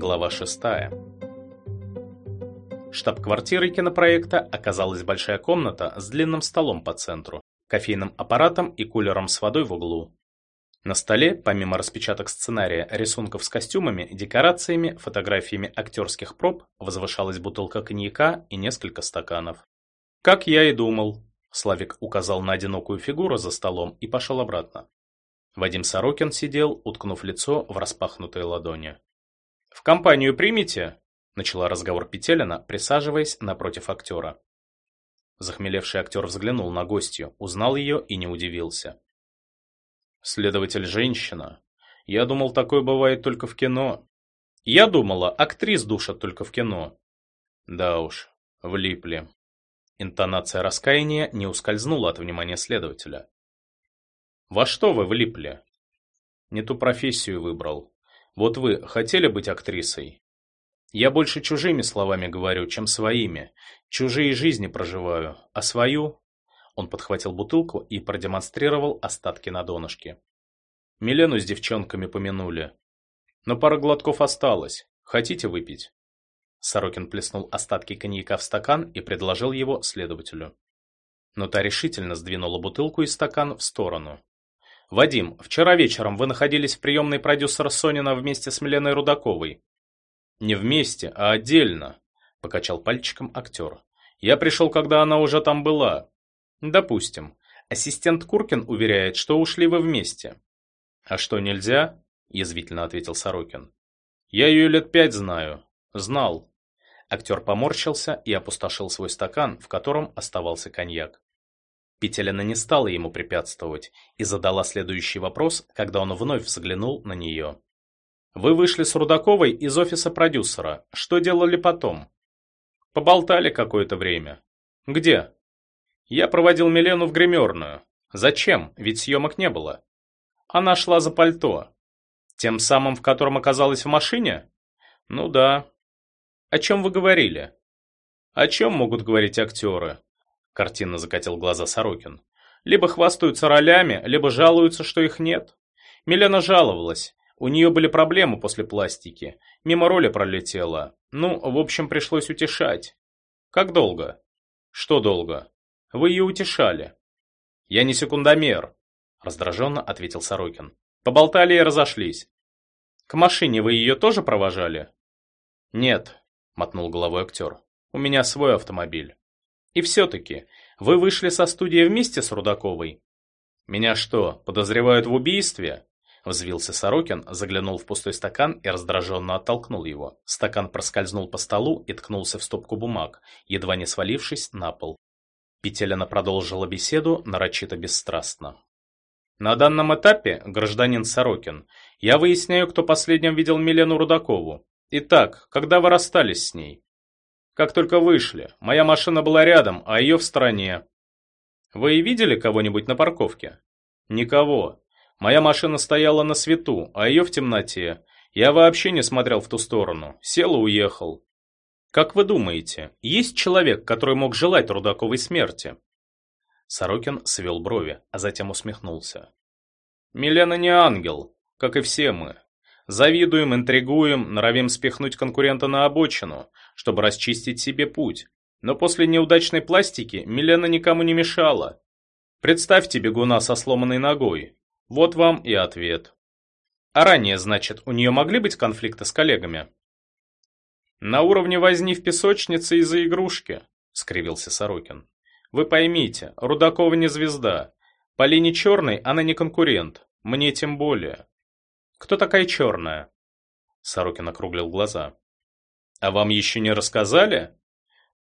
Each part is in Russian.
Глава 6. Штаб-квартирой кинопроекта оказалась большая комната с длинным столом по центру, кофейным аппаратом и кулером с водой в углу. На столе, помимо распечаток сценария, рисунков с костюмами, декорациями, фотографиями актерских проб, возвышалась бутылка коньяка и несколько стаканов. «Как я и думал», — Славик указал на одинокую фигуру за столом и пошел обратно. Вадим Сорокин сидел, уткнув лицо в распахнутые ладони. «В компанию примите?» – начала разговор Петелина, присаживаясь напротив актера. Захмелевший актер взглянул на гостью, узнал ее и не удивился. «Следователь женщина. Я думал, такое бывает только в кино. Я думала, актрис душат только в кино. Да уж, влипли». Интонация раскаяния не ускользнула от внимания следователя. «Во что вы влипли?» «Не ту профессию выбрал. Вот вы хотели быть актрисой? Я больше чужими словами говорю, чем своими. Чужие жизни проживаю, а свою... Он подхватил бутылку и продемонстрировал остатки на донышке. Милену с девчонками помянули. Но пара глотков осталось. Хотите выпить? Сорокин плеснул остатки коньяка в стакан и предложил его следователю. Но та решительно сдвинула бутылку и стакан в сторону. «Вадим, вчера вечером вы находились в приемной продюсера Сонина вместе с Миленой Рудаковой». «Не вместе, а отдельно», — покачал пальчиком актер. «Я пришел, когда она уже там была». «Допустим. Ассистент Куркин уверяет, что ушли вы вместе». «А что, нельзя?» — язвительно ответил Сорокин. «Я ее лет пять знаю. Знал». Актер поморщился и опустошил свой стакан, в котором оставался коньяк. Петелина не стала ему препятствовать и задала следующий вопрос, когда он вновь взглянул на нее. «Вы вышли с Рудаковой из офиса продюсера. Что делали потом?» «Поболтали какое-то время». «Где?» «Я проводил Милену в гримерную. Зачем? Ведь съемок не было». «Она шла за пальто». «Тем самым, в котором оказалась в машине?» «Ну да». «О чем вы говорили?» «О чем могут говорить актеры?» Картинно закатил глаза Сорокин. Либо хвастаются ролями, либо жалуются, что их нет. Милена жаловалась. У нее были проблемы после пластики. Мимо роли пролетела. Ну, в общем, пришлось утешать. Как долго? Что долго? Вы ее утешали. Я не секундомер, раздраженно ответил Сорокин. Поболтали и разошлись. К машине вы ее тоже провожали? Нет, мотнул головой актер. У меня свой автомобиль. И все-таки, вы вышли со студии вместе с Рудаковой? Меня что, подозревают в убийстве? Взвился Сорокин, заглянул в пустой стакан и раздраженно оттолкнул его. Стакан проскользнул по столу и ткнулся в стопку бумаг, едва не свалившись на пол. Петелина продолжила беседу нарочито бесстрастно. На данном этапе, гражданин Сорокин, я выясняю, кто последним видел Милену Рудакову. Итак, когда вы расстались с ней? Как только вышли, моя машина была рядом, а ее в стороне. Вы видели кого-нибудь на парковке? Никого. Моя машина стояла на свету, а ее в темноте. Я вообще не смотрел в ту сторону. Сел и уехал. Как вы думаете, есть человек, который мог желать Рудаковой смерти? Сорокин свел брови, а затем усмехнулся. Милена не ангел, как и все мы. Завидуем, интригуем, норовим спихнуть конкурента на обочину, чтобы расчистить себе путь. Но после неудачной пластики Милена никому не мешала. Представьте бегуна со сломанной ногой. Вот вам и ответ. А ранее, значит, у нее могли быть конфликты с коллегами? На уровне возни в песочнице из-за игрушки, скривился Сорокин. Вы поймите, Рудакова не звезда. По линии черной она не конкурент. Мне тем более. «Кто такая черная?» Сорокин округлил глаза. «А вам еще не рассказали?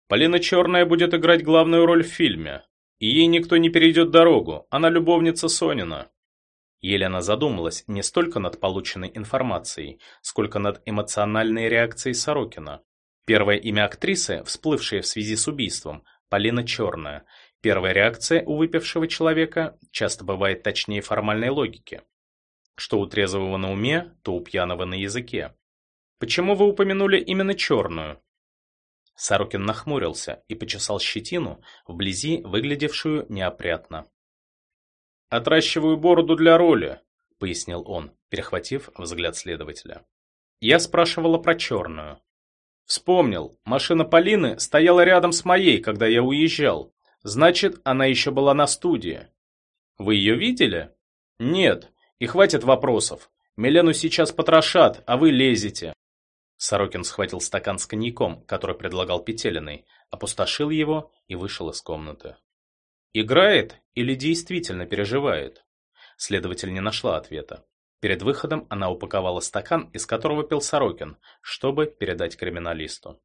Полина Черная будет играть главную роль в фильме. И ей никто не перейдет дорогу, она любовница Сонина». Елена задумалась не столько над полученной информацией, сколько над эмоциональной реакцией Сорокина. Первое имя актрисы, всплывшее в связи с убийством, Полина Черная. Первая реакция у выпившего человека часто бывает точнее формальной логики. Что у трезвого на уме, то у пьяного на языке. Почему вы упомянули именно черную? Сорокин нахмурился и почесал щетину, вблизи выглядевшую неопрятно. «Отращиваю бороду для роли», — пояснил он, перехватив взгляд следователя. Я спрашивала про черную. Вспомнил, машина Полины стояла рядом с моей, когда я уезжал. Значит, она еще была на студии. Вы ее видели? Нет, и хватит вопросов. Милену сейчас потрошат, а вы лезете. Сорокин схватил стакан с коньяком, который предлагал Петелиной, опустошил его и вышел из комнаты. Играет или действительно переживает? Следователь не нашла ответа. Перед выходом она упаковала стакан, из которого пил Сорокин, чтобы передать криминалисту.